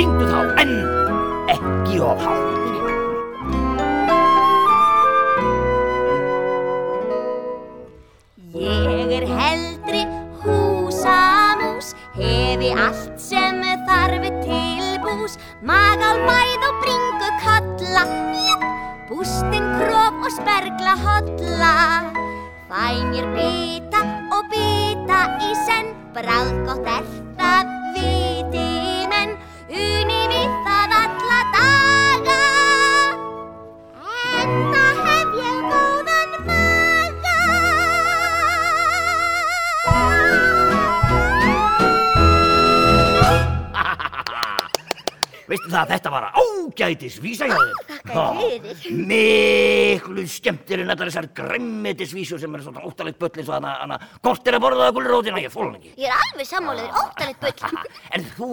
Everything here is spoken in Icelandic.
Syngdu þá, en ekki of hátt. Ég er heldri húsamús, hefi allt sem þarf tilbús, magál, mæð og bringu kolla, jú, bústinn, krof og spergla hotla. Fæ mér bita og bita í senn, bráðgott Veistu það, þetta var ágætis vísa hjá þér. Þakka þér fyrir. Miklu skemmtir en allar þessar græmmetisvísur sem er svona óttalegt bull eins og hana, gott er að borða það gulrótina, ég fól hann ekki. Ég er alveg sammálaður, óttalegt bull. En þú